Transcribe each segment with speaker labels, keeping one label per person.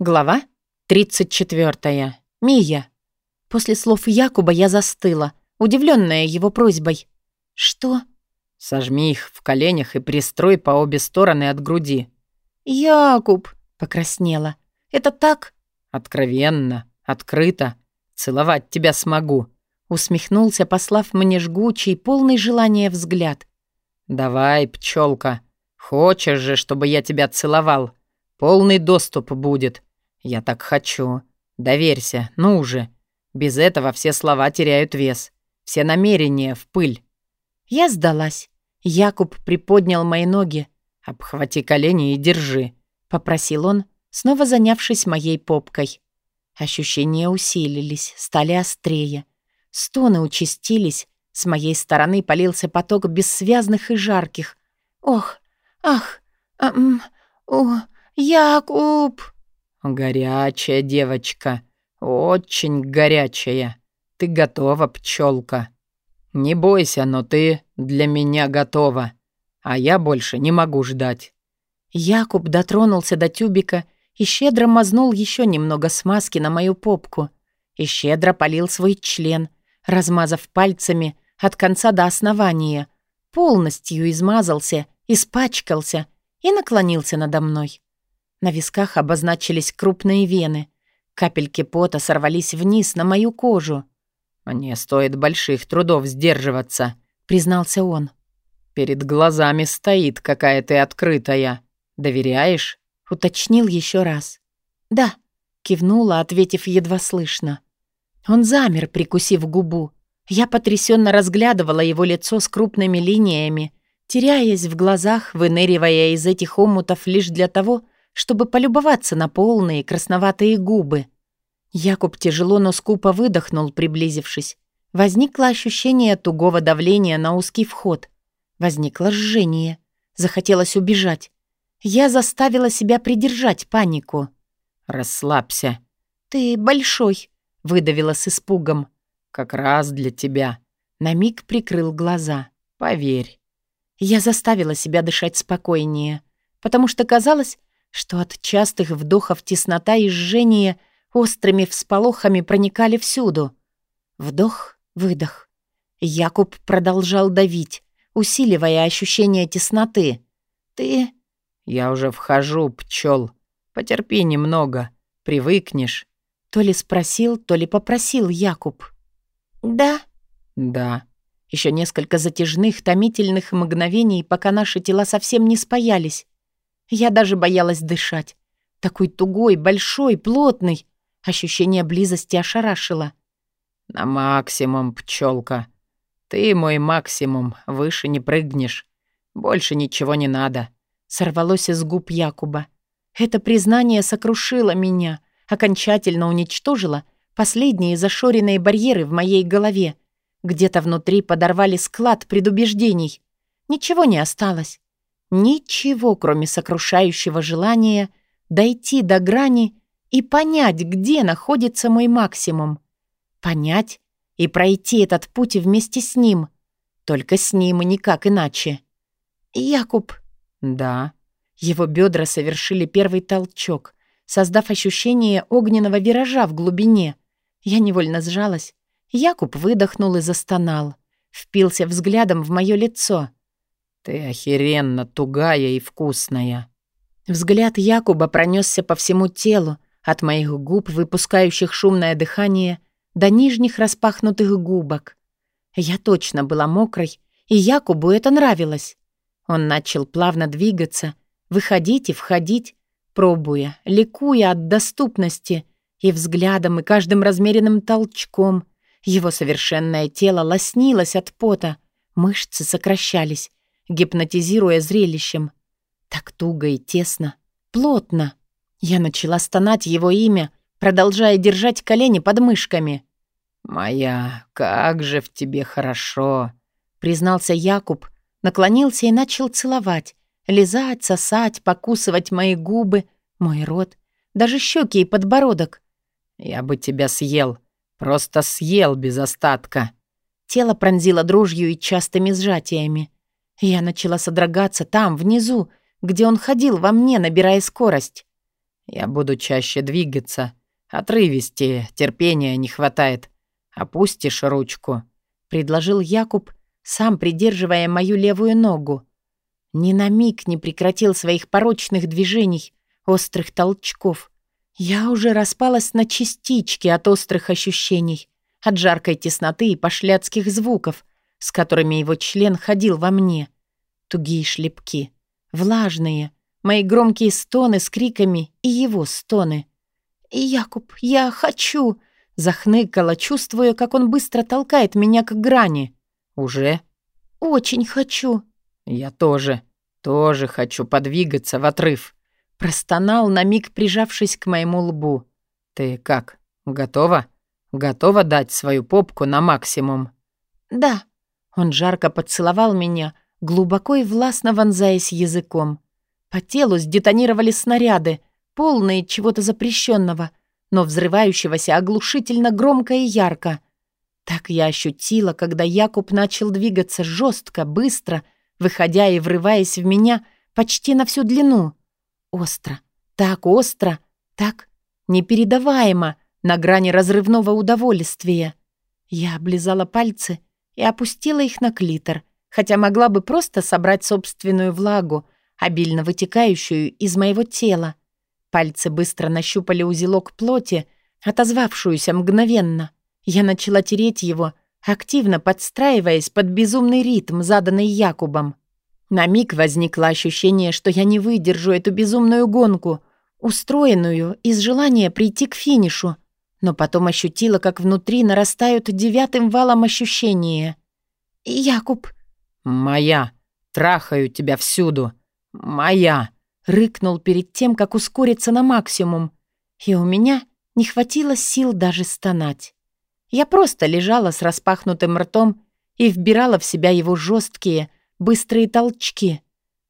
Speaker 1: Глава 34. Мия. После слов Якуба я застыла, удивленная его просьбой. «Что?»
Speaker 2: «Сожми их в коленях и пристрой по обе стороны от груди».
Speaker 1: «Якуб!» — покраснела. «Это так?»
Speaker 2: «Откровенно, открыто. Целовать тебя смогу», — усмехнулся, послав мне жгучий, полный желания взгляд. «Давай, пчелка, хочешь же, чтобы я тебя целовал? Полный доступ будет. «Я так хочу. Доверься, ну уже. Без этого все слова теряют вес. Все намерения в пыль».
Speaker 1: Я сдалась. Якуб приподнял мои ноги.
Speaker 2: «Обхвати колени и держи», —
Speaker 1: попросил он, снова занявшись моей попкой. Ощущения усилились, стали острее. Стоны участились. С моей стороны полился поток бессвязных и жарких. «Ох, ах, ам, о, Якуб!»
Speaker 2: «Горячая девочка, очень горячая. Ты готова, пчелка. Не бойся, но ты для меня готова, а я больше не могу ждать».
Speaker 1: Якуб дотронулся до тюбика и щедро мазнул еще немного смазки на мою попку и щедро полил свой член, размазав пальцами от конца до основания, полностью измазался, испачкался и наклонился надо мной. На висках обозначились крупные вены. Капельки пота сорвались вниз на мою кожу.
Speaker 2: «Мне стоит больших трудов сдерживаться», — признался он. «Перед глазами стоит какая ты открытая. Доверяешь?»
Speaker 1: — уточнил еще раз. «Да», — кивнула, ответив едва слышно. Он замер, прикусив губу. Я потрясенно разглядывала его лицо с крупными линиями, теряясь в глазах, выныривая из этих омутов лишь для того, чтобы полюбоваться на полные красноватые губы. Якуб тяжело, но скупо выдохнул, приблизившись. Возникло ощущение тугого давления на узкий вход. Возникло жжение. Захотелось убежать. Я заставила себя придержать панику.
Speaker 2: «Расслабься».
Speaker 1: «Ты большой», — выдавила с испугом.
Speaker 2: «Как раз для тебя».
Speaker 1: На миг прикрыл глаза.
Speaker 2: «Поверь».
Speaker 1: Я заставила себя дышать спокойнее, потому что казалось, что от частых вдохов теснота и жжение острыми всполохами проникали всюду. Вдох, выдох. Якуб продолжал давить, усиливая ощущение тесноты. «Ты...»
Speaker 2: «Я уже вхожу, пчел. Потерпи немного, привыкнешь».
Speaker 1: То ли спросил, то ли попросил Якуб. «Да?»
Speaker 2: «Да».
Speaker 1: Еще несколько затяжных, томительных мгновений, пока наши тела совсем не спаялись. Я даже боялась дышать. Такой тугой, большой, плотный. Ощущение близости ошарашило.
Speaker 2: «На максимум, пчелка. Ты мой максимум, выше не прыгнешь. Больше ничего не надо», —
Speaker 1: сорвалось из губ Якуба. Это признание сокрушило меня, окончательно уничтожило последние зашоренные барьеры в моей голове. Где-то внутри подорвали склад предубеждений. Ничего не осталось. Ничего, кроме сокрушающего желания дойти до грани и понять, где находится мой максимум. Понять и пройти этот путь вместе с ним. Только с ним и никак иначе. «Якуб».
Speaker 2: «Да».
Speaker 1: Его бедра совершили первый толчок, создав ощущение огненного виража в глубине. Я невольно сжалась. Якуб выдохнул и застонал. Впился взглядом в мое лицо.
Speaker 2: «Ты охеренно тугая и вкусная».
Speaker 1: Взгляд Якуба пронесся по всему телу, от моих губ, выпускающих шумное дыхание, до нижних распахнутых губок. Я точно была мокрой, и Якубу это нравилось. Он начал плавно двигаться, выходить и входить, пробуя, ликуя от доступности, и взглядом, и каждым размеренным толчком. Его совершенное тело лоснилось от пота, мышцы сокращались, гипнотизируя зрелищем. Так туго и тесно, плотно. Я начала стонать его имя, продолжая держать колени под мышками.
Speaker 2: «Моя, как же в тебе хорошо!» — признался
Speaker 1: Якуб, наклонился и начал целовать, лизать, сосать, покусывать мои губы, мой рот, даже щеки и подбородок.
Speaker 2: «Я бы тебя съел, просто съел без остатка».
Speaker 1: Тело пронзило дрожью и частыми сжатиями. Я начала содрогаться там, внизу, где он ходил во мне, набирая скорость.
Speaker 2: Я буду чаще двигаться. Отрывистее, терпения не хватает. Опустишь ручку», — предложил Якуб, сам придерживая мою левую ногу. Ни на миг не прекратил своих порочных движений, острых толчков. Я уже распалась на частички от острых ощущений, от жаркой тесноты и пошляцких звуков, с которыми его член ходил во мне. Тугие шлепки, влажные, мои громкие стоны с криками и его стоны. «Якуб, я хочу!» — захныкала, чувствуя, как он быстро толкает меня к грани. «Уже?» «Очень хочу». «Я тоже, тоже хочу подвигаться в отрыв», — простонал на миг, прижавшись к моему лбу. «Ты как, готова? Готова дать свою попку на максимум?»
Speaker 1: «Да». Он жарко поцеловал меня, глубоко и властно вонзаясь языком. По телу сдетонировали снаряды, полные чего-то запрещенного, но взрывающегося оглушительно громко и ярко. Так я ощутила, когда Якуб начал двигаться жестко, быстро, выходя и врываясь в меня почти на всю длину. Остро, так остро, так непередаваемо, на грани разрывного удовольствия. Я облизала пальцы и опустила их на клитор, хотя могла бы просто собрать собственную влагу, обильно вытекающую из моего тела. Пальцы быстро нащупали узелок плоти, отозвавшуюся мгновенно — я начала тереть его, активно подстраиваясь под безумный ритм, заданный Якубом. На миг возникло ощущение, что я не выдержу эту безумную гонку, устроенную из желания прийти к финишу, но потом ощутила, как внутри нарастают девятым валом ощущения. «Якуб!»
Speaker 2: «Моя! Трахаю тебя всюду! Моя!»
Speaker 1: Рыкнул перед тем, как ускориться на максимум, и у меня не хватило сил даже стонать. Я просто лежала с распахнутым ртом и вбирала в себя его жесткие, быстрые толчки.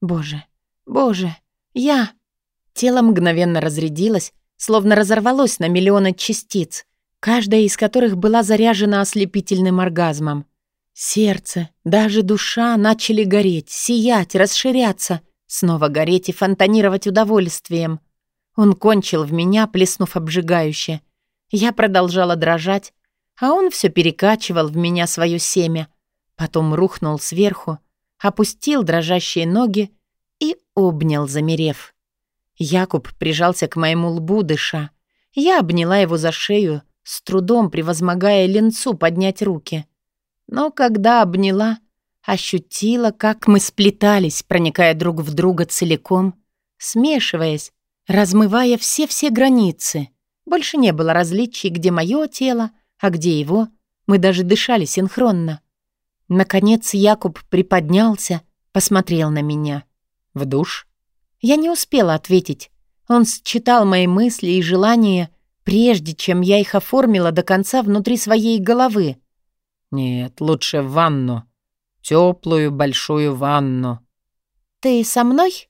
Speaker 1: Боже, боже, я... Тело мгновенно разрядилось, словно разорвалось на миллионы частиц, каждая из которых была заряжена ослепительным оргазмом. Сердце, даже душа начали гореть, сиять, расширяться, снова гореть и фонтанировать удовольствием. Он кончил в меня, плеснув обжигающе. Я продолжала дрожать, а он все перекачивал в меня свое семя, потом рухнул сверху, опустил дрожащие ноги и обнял, замерев. Якуб прижался к моему лбу, дыша. Я обняла его за шею, с трудом превозмогая ленцу поднять руки. Но когда обняла, ощутила, как мы сплетались, проникая друг в друга целиком, смешиваясь, размывая все-все границы. Больше не было различий, где мое тело, а где его? Мы даже дышали синхронно. Наконец Якуб приподнялся, посмотрел на меня.
Speaker 2: «В душ?»
Speaker 1: Я не успела ответить. Он считал мои мысли и желания, прежде чем я их оформила до конца внутри своей головы.
Speaker 2: «Нет, лучше в ванну. Теплую большую ванну».
Speaker 1: «Ты со мной?»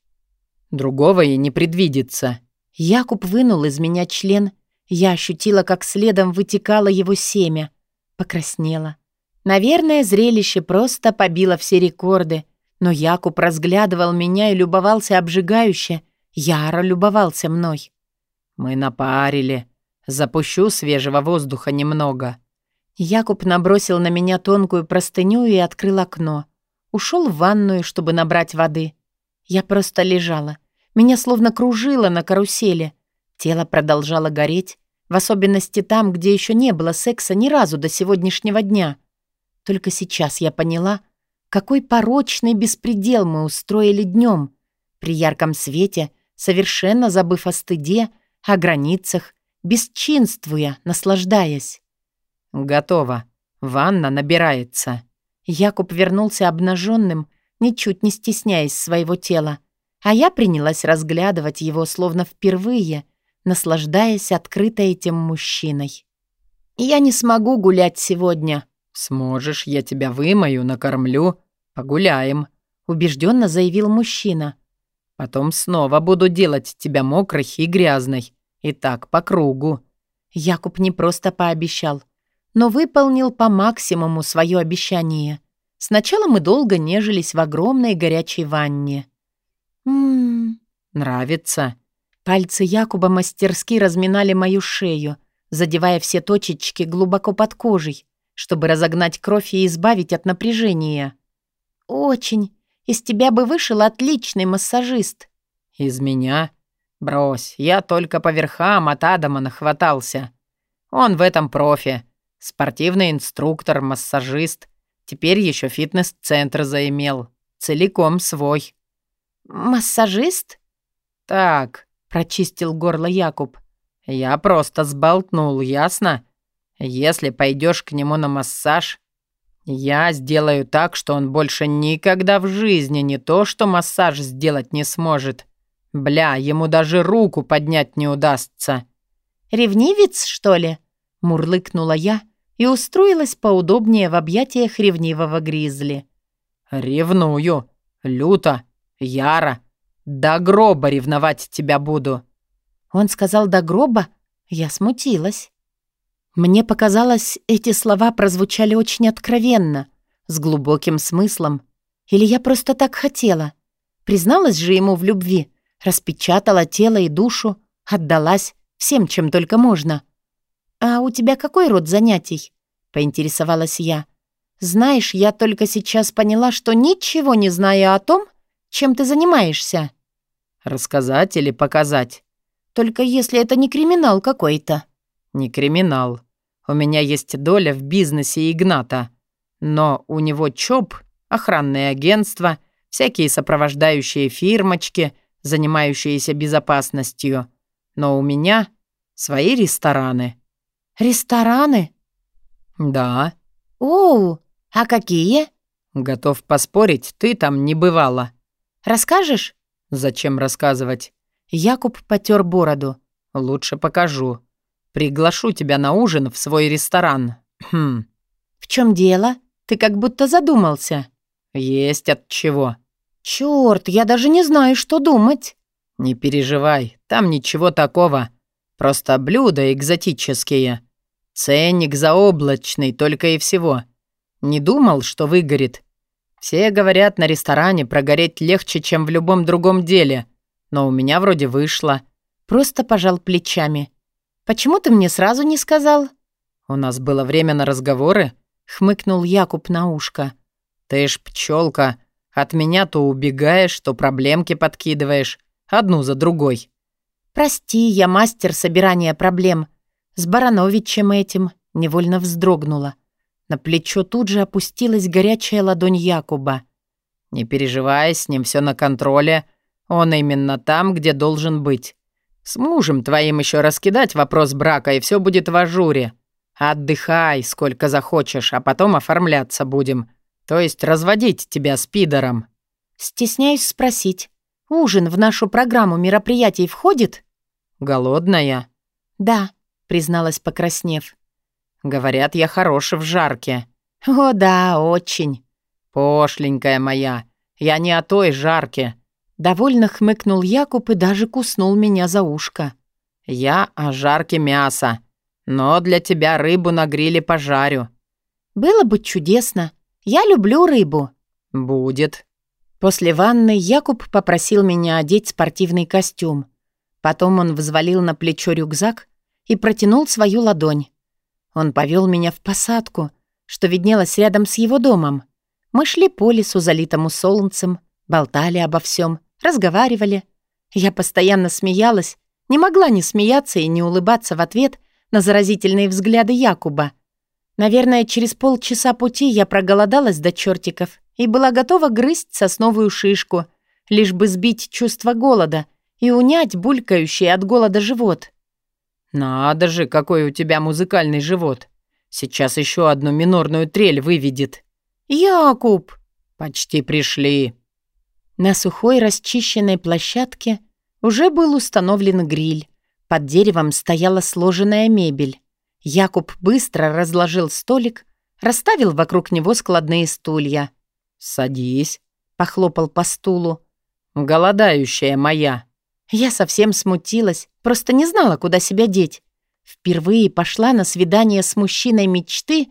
Speaker 2: «Другого и не предвидится».
Speaker 1: Якуб вынул из меня член я ощутила, как следом вытекало его семя. Покраснела. Наверное, зрелище просто побило все рекорды, но Якуб разглядывал меня и любовался обжигающе, яро любовался мной.
Speaker 2: «Мы напарили. Запущу свежего воздуха немного».
Speaker 1: Якуб набросил на меня тонкую простыню и открыл окно. Ушел в ванную, чтобы набрать воды. Я просто лежала. Меня словно кружило на карусели. Тело продолжало гореть, в особенности там, где еще не было секса ни разу до сегодняшнего дня. Только сейчас я поняла, какой порочный беспредел мы устроили днем, при ярком свете, совершенно забыв о стыде, о границах, бесчинствуя, наслаждаясь.
Speaker 2: «Готово. Ванна набирается».
Speaker 1: Якуб вернулся обнаженным, ничуть не стесняясь своего тела, а я принялась разглядывать его словно впервые, наслаждаясь открыто этим мужчиной. «Я не смогу гулять сегодня».
Speaker 2: «Сможешь, я тебя вымою, накормлю, погуляем», — убежденно заявил мужчина. «Потом снова буду делать тебя мокрой и грязной. И так по кругу».
Speaker 1: Якуб не просто пообещал, но выполнил по максимуму свое обещание. Сначала мы долго нежились в огромной горячей ванне.
Speaker 2: «М-м-м, нравится»,
Speaker 1: Пальцы Якуба мастерски разминали мою шею, задевая все точечки глубоко под кожей, чтобы разогнать кровь и избавить от напряжения. «Очень. Из тебя бы вышел отличный массажист».
Speaker 2: «Из меня? Брось, я только по верхам от Адама нахватался. Он в этом профи. Спортивный инструктор, массажист. Теперь еще фитнес-центр заимел. Целиком свой».
Speaker 1: «Массажист?»
Speaker 2: «Так», — прочистил горло Якуб. «Я просто сболтнул, ясно? Если пойдешь к нему на массаж, я сделаю так, что он больше никогда в жизни не то, что массаж сделать не сможет. Бля, ему даже руку поднять не удастся».
Speaker 1: «Ревнивец, что ли?» — мурлыкнула я и устроилась поудобнее в объятиях ревнивого гризли.
Speaker 2: «Ревную. Люто. Яро. До гроба ревновать тебя буду».
Speaker 1: Он сказал «до гроба»? Я смутилась. Мне показалось, эти слова прозвучали очень откровенно, с глубоким смыслом. Или я просто так хотела? Призналась же ему в любви, распечатала тело и душу, отдалась всем, чем только можно. «А у тебя какой род занятий?» — поинтересовалась я. «Знаешь, я только сейчас поняла, что ничего не знаю о том, чем ты занимаешься».
Speaker 2: «Рассказать или показать?»
Speaker 1: «Только если это не криминал какой-то».
Speaker 2: «Не криминал. У меня есть доля в бизнесе Игната. Но у него ЧОП, охранное агентство, всякие сопровождающие фирмочки, занимающиеся безопасностью. Но у меня свои рестораны».
Speaker 1: «Рестораны?»
Speaker 2: «Да».
Speaker 1: «Оу, а какие?»
Speaker 2: «Готов поспорить, ты там не бывала».
Speaker 1: «Расскажешь?»
Speaker 2: «Зачем рассказывать?»
Speaker 1: Якуб потер бороду.
Speaker 2: «Лучше покажу. Приглашу тебя на ужин в свой ресторан. Хм».
Speaker 1: «В чем дело? Ты как будто задумался».
Speaker 2: «Есть от чего».
Speaker 1: «Чёрт, я даже не знаю, что думать».
Speaker 2: «Не переживай, там ничего такого. Просто блюда экзотические. Ценник заоблачный, только и всего. Не думал, что выгорит. Все говорят, на ресторане прогореть легче, чем в любом другом деле но у меня вроде вышло».
Speaker 1: Просто пожал плечами. «Почему ты мне сразу не сказал?»
Speaker 2: «У нас было время на разговоры», — хмыкнул Якуб на ушко. «Ты ж пчелка. От меня то убегаешь, то проблемки подкидываешь. Одну за другой».
Speaker 1: «Прости, я мастер собирания проблем. С Барановичем этим невольно вздрогнула. На плечо тут же опустилась горячая ладонь Якуба.
Speaker 2: «Не переживай, с ним все на контроле. Он именно там, где должен быть. С мужем твоим еще раскидать вопрос брака, и все будет в ажуре. Отдыхай, сколько захочешь, а потом оформляться будем. То есть разводить тебя с пидором».
Speaker 1: «Стесняюсь спросить. Ужин в нашу программу мероприятий входит?»
Speaker 2: «Голодная?»
Speaker 1: «Да», — призналась, покраснев.
Speaker 2: «Говорят, я хорош в жарке».
Speaker 1: «О да, очень».
Speaker 2: «Пошленькая моя, я не о той жарке.
Speaker 1: Довольно хмыкнул Якуб и даже куснул меня за ушко.
Speaker 2: «Я о жарке мяса, но для тебя рыбу на гриле пожарю».
Speaker 1: «Было бы чудесно. Я люблю рыбу».
Speaker 2: «Будет».
Speaker 1: После ванны Якуб попросил меня одеть спортивный костюм. Потом он взвалил на плечо рюкзак и протянул свою ладонь. Он повел меня в посадку, что виднелось рядом с его домом. Мы шли по лесу, залитому солнцем, болтали обо всем разговаривали. Я постоянно смеялась, не могла не смеяться и не улыбаться в ответ на заразительные взгляды Якуба. Наверное, через полчаса пути я проголодалась до чертиков и была готова грызть сосновую шишку, лишь бы сбить чувство голода и унять булькающий от голода живот.
Speaker 2: «Надо же, какой у тебя музыкальный живот! Сейчас еще одну минорную трель выведет!»
Speaker 1: «Якуб!»
Speaker 2: «Почти пришли!»
Speaker 1: На сухой расчищенной площадке уже был установлен гриль. Под деревом стояла сложенная мебель. Якуб быстро разложил столик, расставил вокруг него складные стулья.
Speaker 2: «Садись», —
Speaker 1: похлопал по стулу.
Speaker 2: «Голодающая моя».
Speaker 1: Я совсем смутилась, просто не знала, куда себя деть. Впервые пошла на свидание с мужчиной мечты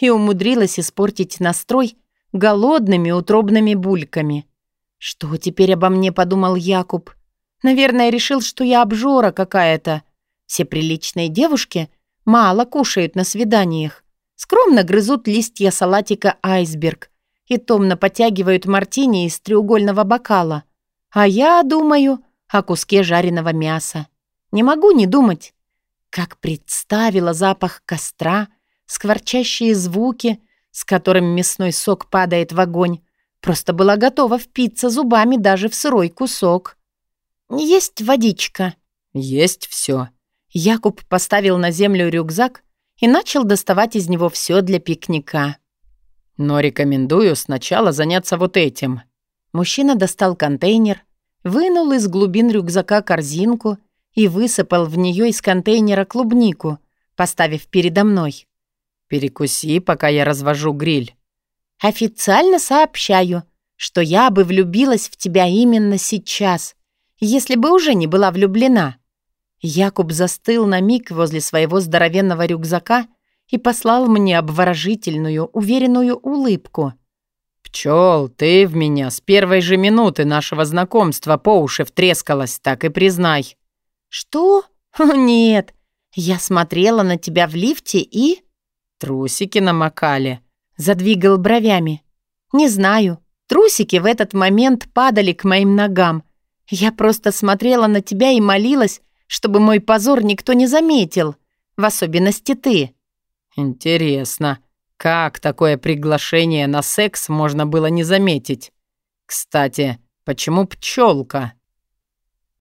Speaker 1: и умудрилась испортить настрой голодными утробными бульками. Что теперь обо мне подумал Якуб? Наверное, решил, что я обжора какая-то. Все приличные девушки мало кушают на свиданиях. Скромно грызут листья салатика «Айсберг» и томно потягивают мартини из треугольного бокала. А я думаю о куске жареного мяса. Не могу не думать. Как представила запах костра, скворчащие звуки, с которым мясной сок падает в огонь, просто была готова впиться зубами даже в сырой кусок. «Есть водичка?»
Speaker 2: «Есть все.
Speaker 1: Якуб поставил на землю рюкзак и начал доставать из него все для пикника.
Speaker 2: «Но рекомендую сначала заняться вот этим».
Speaker 1: Мужчина достал контейнер, вынул из глубин рюкзака корзинку и высыпал в нее из контейнера клубнику, поставив передо мной.
Speaker 2: «Перекуси, пока я развожу гриль».
Speaker 1: «Официально сообщаю, что я бы влюбилась в тебя именно сейчас», если бы уже не была влюблена. Якуб застыл на миг возле своего здоровенного рюкзака и послал мне обворожительную, уверенную улыбку.
Speaker 2: «Пчел, ты в меня с первой же минуты нашего знакомства по уши втрескалась, так и признай».
Speaker 1: «Что? Нет, я смотрела на тебя в лифте и...»
Speaker 2: «Трусики намокали», —
Speaker 1: задвигал бровями. «Не знаю, трусики в этот момент падали к моим ногам, я просто смотрела на тебя и молилась, чтобы мой позор никто не заметил, в особенности ты».
Speaker 2: «Интересно, как такое приглашение на секс можно было не заметить? Кстати, почему пчелка?